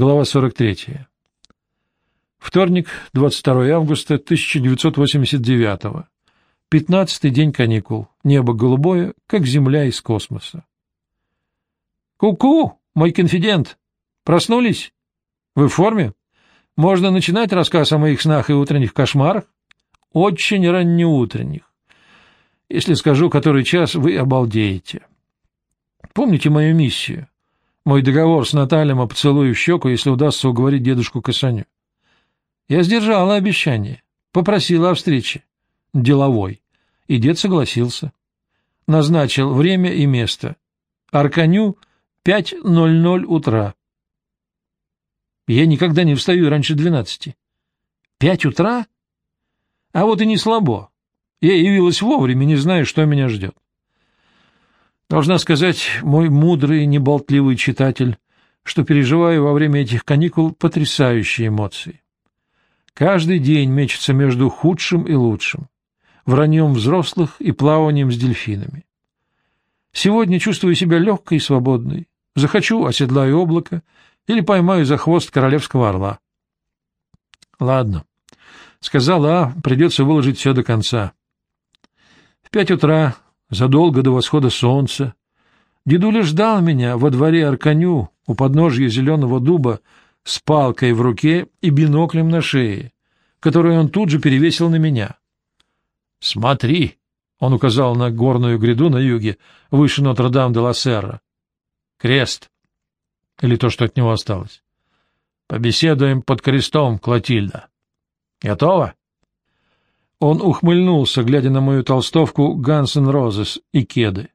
Глава 43. Вторник, 22 августа 1989. Пятнадцатый день каникул. Небо голубое, как земля из космоса. «Ку-ку, мой конфидент! Проснулись? Вы в форме? Можно начинать рассказ о моих снах и утренних кошмарах? Очень раннеутренних. Если скажу, который час, вы обалдеете. Помните мою миссию? Мой договор с Натальем о поцелуе в щеку, если удастся уговорить дедушку Касаню. Я сдержала обещание, попросила о встрече. Деловой. И дед согласился. Назначил время и место. Арканю 5.00 утра. Я никогда не встаю раньше двенадцати. Пять утра? А вот и не слабо. Я явилась вовремя, не зная, что меня ждет. Должна сказать, мой мудрый, неболтливый читатель, что переживаю во время этих каникул потрясающие эмоции. Каждый день мечется между худшим и лучшим, враньем взрослых и плаванием с дельфинами. Сегодня чувствую себя легкой и свободной. Захочу — оседлаю облако или поймаю за хвост королевского орла. Ладно, сказала А, придется выложить все до конца. В пять утра задолго до восхода солнца. Дедуля ждал меня во дворе Арканю у подножья зеленого дуба с палкой в руке и биноклем на шее, который он тут же перевесил на меня. — Смотри! — он указал на горную гряду на юге, выше Нотр-Дам-де-Ла-Серра. — Крест. Или то, что от него осталось. — Побеседуем под крестом, Клотильда. — Готово? Он ухмыльнулся, глядя на мою толстовку «Гансен Розес» и кеды.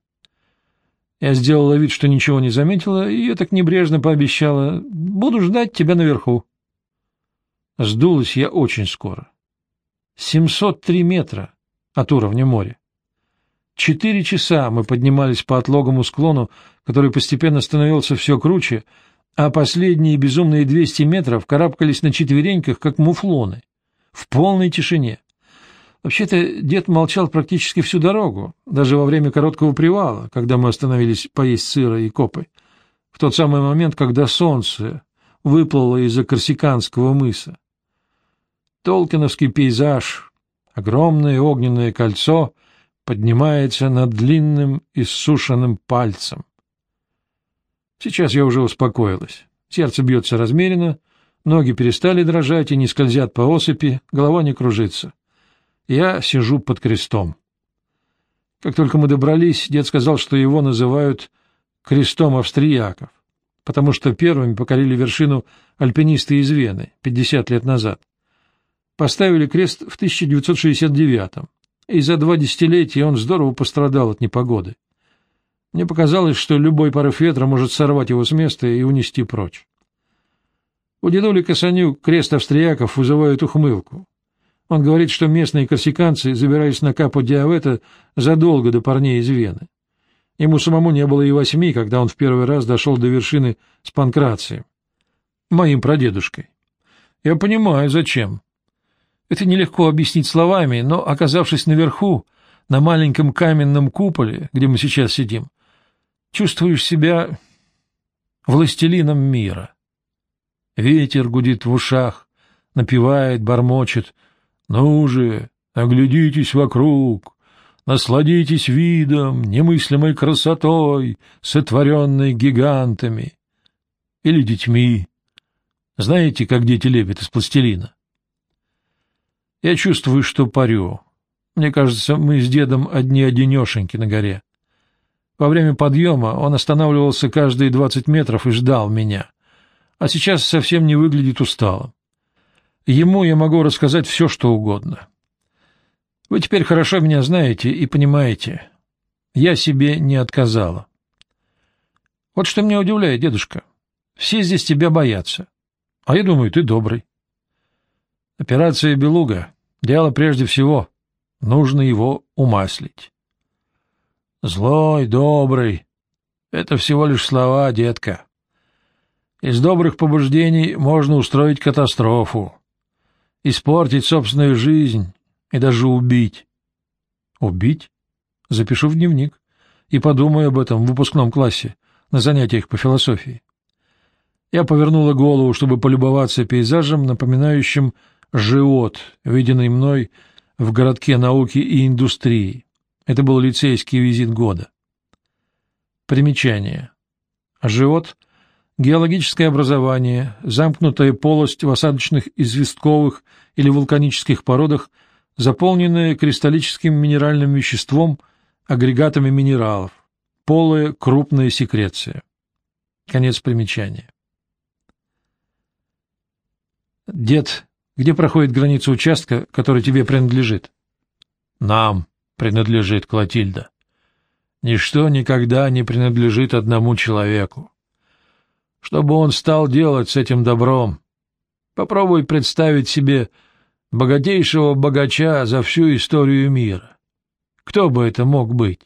Я сделала вид, что ничего не заметила, и я так небрежно пообещала «Буду ждать тебя наверху». Сдулась я очень скоро. 703 метра от уровня моря. Четыре часа мы поднимались по отлогому склону, который постепенно становился все круче, а последние безумные 200 метров карабкались на четвереньках, как муфлоны, в полной тишине. Вообще-то дед молчал практически всю дорогу, даже во время короткого привала, когда мы остановились поесть сыра и копы, в тот самый момент, когда солнце выплыло из-за Корсиканского мыса. Толкиновский пейзаж, огромное огненное кольцо поднимается над длинным иссушенным пальцем. Сейчас я уже успокоилась. Сердце бьется размеренно, ноги перестали дрожать и не скользят по осыпи, голова не кружится. Я сижу под крестом. Как только мы добрались, дед сказал, что его называют крестом австрияков, потому что первыми покорили вершину альпинисты из Вены 50 лет назад. Поставили крест в 1969-м, и за два десятилетия он здорово пострадал от непогоды. Мне показалось, что любой порыв ветра может сорвать его с места и унести прочь. У дедули Касаню крест австрияков вызывает ухмылку. Он говорит, что местные корсиканцы забирались на Капо Диавета задолго до парней из Вены. Ему самому не было и восьми, когда он в первый раз дошел до вершины с Панкрацием, моим прадедушкой. Я понимаю, зачем. Это нелегко объяснить словами, но, оказавшись наверху, на маленьком каменном куполе, где мы сейчас сидим, чувствуешь себя властелином мира. Ветер гудит в ушах, напевает, бормочет — ну же, оглядитесь вокруг, насладитесь видом, немыслимой красотой, сотворенной гигантами или детьми. Знаете, как дети лепят из пластилина? Я чувствую, что парю. Мне кажется, мы с дедом одни-одинешеньки на горе. Во время подъема он останавливался каждые двадцать метров и ждал меня, а сейчас совсем не выглядит усталым. Ему я могу рассказать все, что угодно. Вы теперь хорошо меня знаете и понимаете. Я себе не отказала. Вот что меня удивляет, дедушка. Все здесь тебя боятся. А я думаю, ты добрый. Операция «Белуга» — дело прежде всего. Нужно его умаслить. Злой, добрый — это всего лишь слова, детка. Из добрых побуждений можно устроить катастрофу испортить собственную жизнь и даже убить. Убить? Запишу в дневник и подумаю об этом в выпускном классе на занятиях по философии. Я повернула голову, чтобы полюбоваться пейзажем, напоминающим живот, виденный мной в городке науки и индустрии. Это был лицейский визит года. Примечание. Живот — геологическое образование, замкнутая полость в осадочных известковых или вулканических породах, заполненная кристаллическим минеральным веществом, агрегатами минералов, полая крупная секреция. Конец примечания. Дед, где проходит граница участка, который тебе принадлежит? Нам принадлежит Клотильда. Ничто никогда не принадлежит одному человеку. Что бы он стал делать с этим добром? Попробуй представить себе богатейшего богача за всю историю мира. Кто бы это мог быть?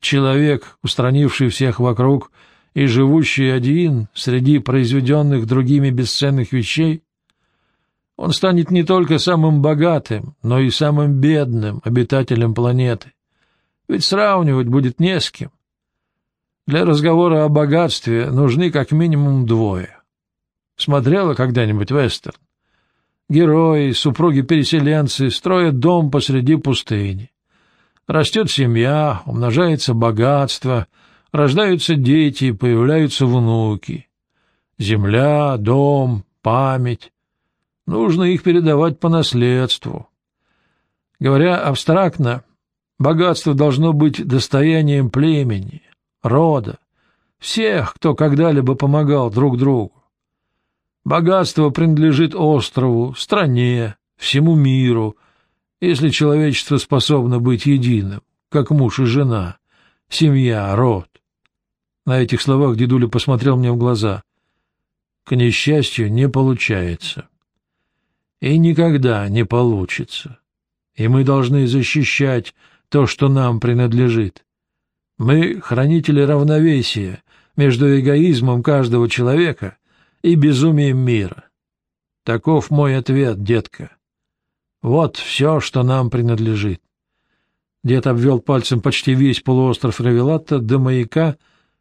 Человек, устранивший всех вокруг и живущий один среди произведенных другими бесценных вещей? Он станет не только самым богатым, но и самым бедным обитателем планеты. Ведь сравнивать будет не с кем. Для разговора о богатстве нужны как минимум двое. Смотрела когда-нибудь вестерн? Герои, супруги-переселенцы строят дом посреди пустыни. Растет семья, умножается богатство, рождаются дети, появляются внуки. Земля, дом, память. Нужно их передавать по наследству. Говоря абстрактно, Богатство должно быть достоянием племени, рода, всех, кто когда-либо помогал друг другу. Богатство принадлежит острову, стране, всему миру, если человечество способно быть единым, как муж и жена, семья, род. На этих словах дедуля посмотрел мне в глаза. К несчастью, не получается. И никогда не получится. И мы должны защищать то, что нам принадлежит. Мы — хранители равновесия между эгоизмом каждого человека и безумием мира. Таков мой ответ, детка. Вот все, что нам принадлежит. Дед обвел пальцем почти весь полуостров Равелатта до маяка,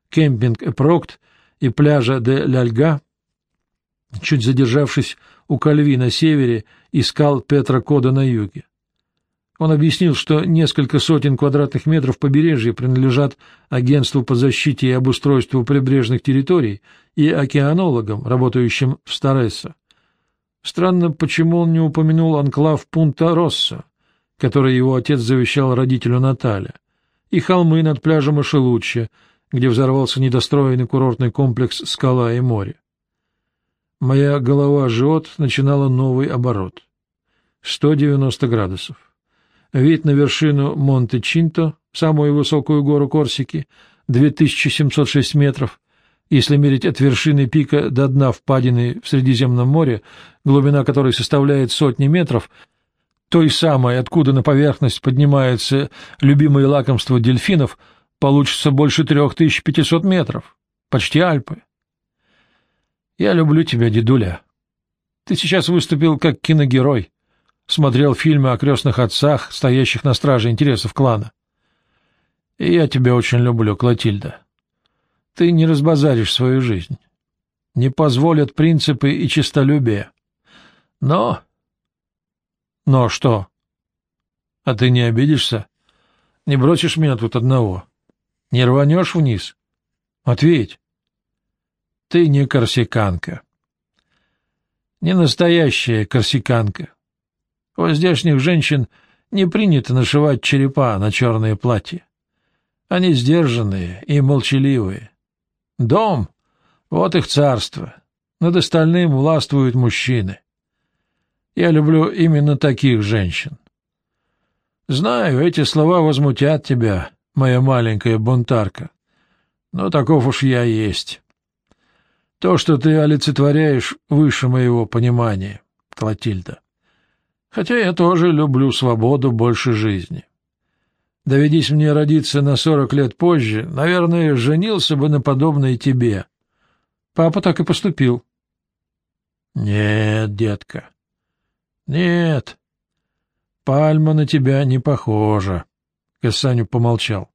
кемпинг Эпрокт и пляжа де Ляльга. Чуть задержавшись у Кальви на севере, искал Петра Кода на юге. Он объяснил, что несколько сотен квадратных метров побережья принадлежат Агентству по защите и обустройству прибрежных территорий и океанологам, работающим в Старесса. Странно, почему он не упомянул анклав Пунта-Росса, который его отец завещал родителю Наталья, и холмы над пляжем Ашелучча, где взорвался недостроенный курортный комплекс «Скала и море». Моя голова жжет, начинала новый оборот. 190 градусов. Вид на вершину Монте-Чинто, самую высокую гору Корсики, 2706 метров. Если мерить от вершины пика до дна впадины в Средиземном море, глубина которой составляет сотни метров, той самой, откуда на поверхность поднимается любимое лакомство дельфинов, получится больше 3500 метров. Почти Альпы. Я люблю тебя, дедуля. Ты сейчас выступил как киногерой смотрел фильмы о крестных отцах, стоящих на страже интересов клана. Я тебя очень люблю, Клотильда. Ты не разбазаришь свою жизнь. Не позволят принципы и честолюбие. Но... Но что? А ты не обидишься? Не бросишь меня тут одного? Не рванешь вниз? Ответь. Ты не корсиканка. Не настоящая корсиканка. У здешних женщин не принято нашивать черепа на черные платья. Они сдержанные и молчаливые. Дом — вот их царство. Над остальным властвуют мужчины. Я люблю именно таких женщин. Знаю, эти слова возмутят тебя, моя маленькая бунтарка, но таков уж я есть. То, что ты олицетворяешь, выше моего понимания, Клотильда. Хотя я тоже люблю свободу больше жизни. Доведись мне родиться на сорок лет позже, наверное, женился бы на подобной тебе. Папа так и поступил. Нет, детка. Нет. Пальма на тебя не похожа. Касаню помолчал.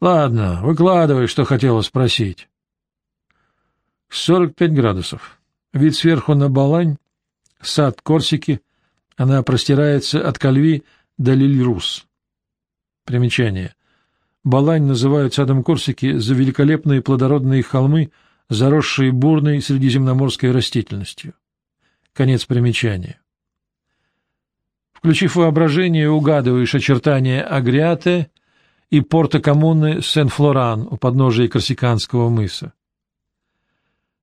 Ладно, выкладывай, что хотела спросить. 45 градусов. Вид сверху на Балань, сад Корсики, она простирается от Кальви до Лильрус. Примечание. Балань называют садом Корсики за великолепные плодородные холмы, заросшие бурной средиземноморской растительностью. Конец примечания. Включив воображение, угадываешь очертания Агриате и порта коммуны Сен-Флоран у подножия Корсиканского мыса.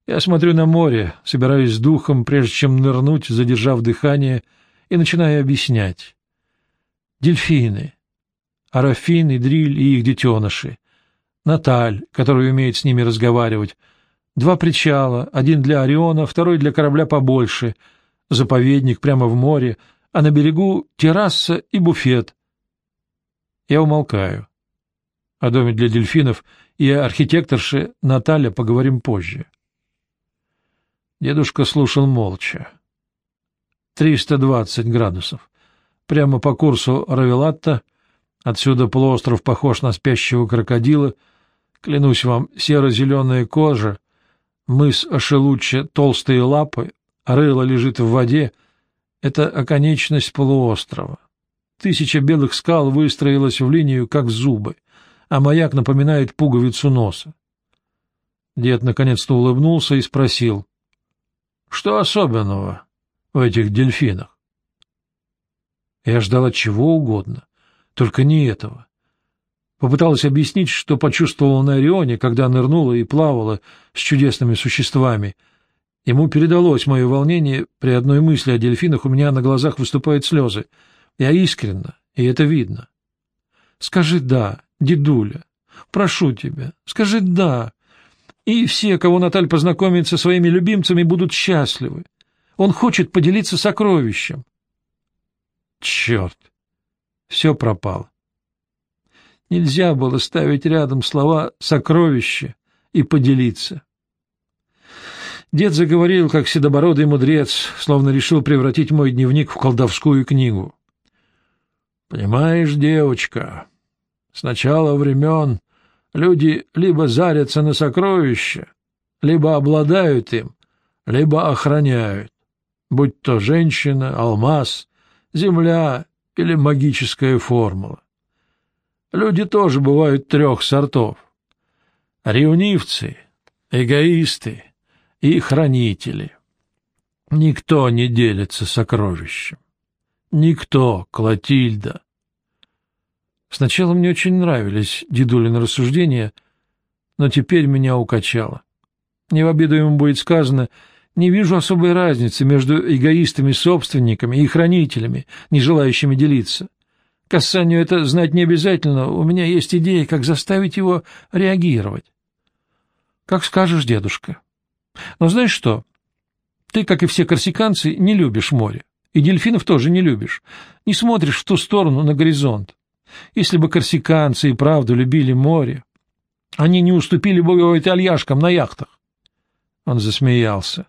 Я смотрю на море, собираюсь с духом, прежде чем нырнуть, задержав дыхание, и начинаю объяснять. Дельфины, Арафин и Дриль и их детеныши, Наталь, которая умеет с ними разговаривать, два причала, один для Ориона, второй для корабля побольше, заповедник прямо в море, а на берегу терраса и буфет. Я умолкаю. О доме для дельфинов и архитекторше Наталья поговорим позже. Дедушка слушал молча. 320 градусов. Прямо по курсу Равелатта, отсюда полуостров похож на спящего крокодила, клянусь вам, серо-зеленая кожа, мыс Ашелучча, толстые лапы, рыло лежит в воде — это оконечность полуострова. Тысяча белых скал выстроилась в линию, как зубы, а маяк напоминает пуговицу носа. Дед наконец-то улыбнулся и спросил, что особенного в этих дельфинах? Я ждал от чего угодно, только не этого. Попыталась объяснить, что почувствовала на Орионе, когда нырнула и плавала с чудесными существами. Ему передалось мое волнение, при одной мысли о дельфинах у меня на глазах выступают слезы. Я искренна, и это видно. Скажи «да», дедуля, прошу тебя, скажи «да», и все, кого Наталь познакомит со своими любимцами, будут счастливы. Он хочет поделиться сокровищем. Черт! Все пропало. Нельзя было ставить рядом слова «сокровище» и «поделиться». Дед заговорил, как седобородый мудрец, словно решил превратить мой дневник в колдовскую книгу. «Понимаешь, девочка, с начала времен Люди либо зарятся на сокровища, либо обладают им, либо охраняют, будь то женщина, алмаз, земля или магическая формула. Люди тоже бывают трех сортов. Ревнивцы, эгоисты и хранители. Никто не делится сокровищем. Никто, Клотильда. Сначала мне очень нравились дедулины рассуждения, но теперь меня укачало. Не в обиду ему будет сказано, не вижу особой разницы между эгоистами-собственниками и хранителями, не желающими делиться. Кассанию это знать не обязательно, у меня есть идея, как заставить его реагировать. Как скажешь, дедушка. Но знаешь что? Ты, как и все корсиканцы, не любишь море. И дельфинов тоже не любишь. Не смотришь в ту сторону, на горизонт. Если бы корсиканцы и правду любили море, они не уступили бы итальяшкам на яхтах. Он засмеялся.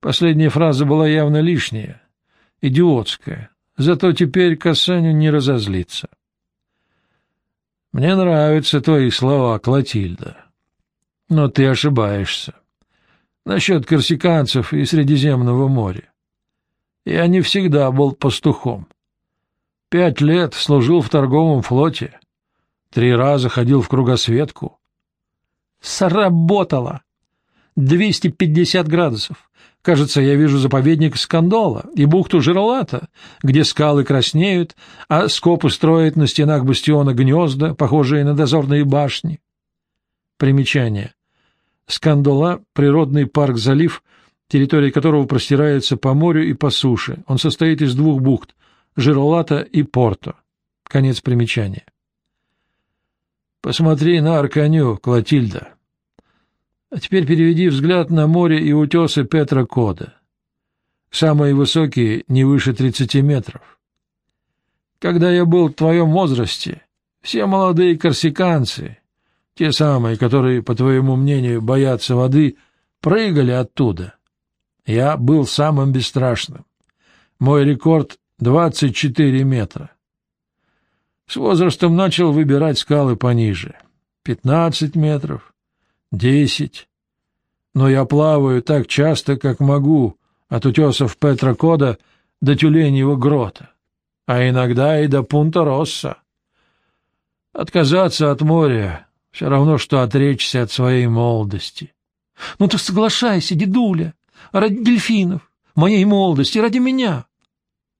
Последняя фраза была явно лишняя, идиотская, зато теперь Касаню не разозлится. «Мне нравятся твои слова, Клотильда, но ты ошибаешься насчет корсиканцев и Средиземного моря. Я не всегда был пастухом. Пять лет служил в торговом флоте. Три раза ходил в кругосветку. Сработало! 250 градусов. Кажется, я вижу заповедник Скандола и бухту Жиролата, где скалы краснеют, а скопы строят на стенах бастиона гнезда, похожие на дозорные башни. Примечание. Скандола — природный парк-залив, территория которого простирается по морю и по суше. Он состоит из двух бухт Жиролата и Порто. Конец примечания. Посмотри на Арканю, Клотильда. А теперь переведи взгляд на море и утесы Петра Кода. Самые высокие не выше тридцати метров. Когда я был в твоем возрасте, все молодые корсиканцы, те самые, которые, по твоему мнению, боятся воды, прыгали оттуда. Я был самым бесстрашным. Мой рекорд 24 метра. С возрастом начал выбирать скалы пониже. 15 метров, 10. но я плаваю так часто, как могу, от утесов Петра Кода до Тюленьего грота, а иногда и до Пунта-Росса. Отказаться от моря — все равно, что отречься от своей молодости. — Ну ты соглашайся, дедуля, ради дельфинов, моей молодости, ради меня.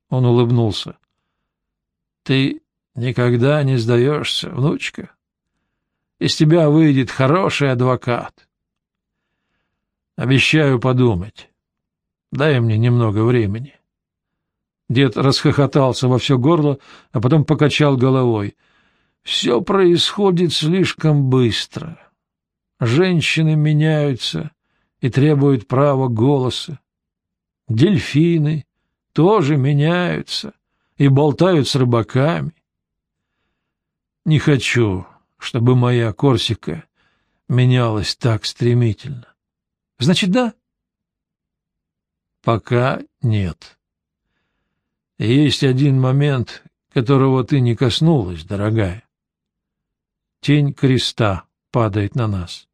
Он улыбнулся. — Ты никогда не сдаешься, внучка. Из тебя выйдет хороший адвокат. Обещаю подумать. Дай мне немного времени. Дед расхохотался во все горло, а потом покачал головой. Все происходит слишком быстро. Женщины меняются и требуют права голоса. Дельфины тоже меняются и болтают с рыбаками. Не хочу, чтобы моя Корсика менялась так стремительно. Значит, да? Пока нет. Есть один момент, которого ты не коснулась, дорогая. Тень креста падает на нас.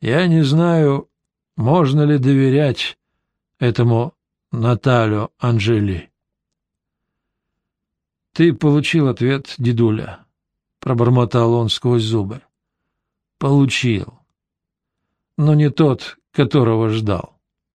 Я не знаю, можно ли доверять этому Наталью Анжели. — Ты получил ответ, дедуля, — пробормотал он сквозь зубы. — Получил. Но не тот, которого ждал.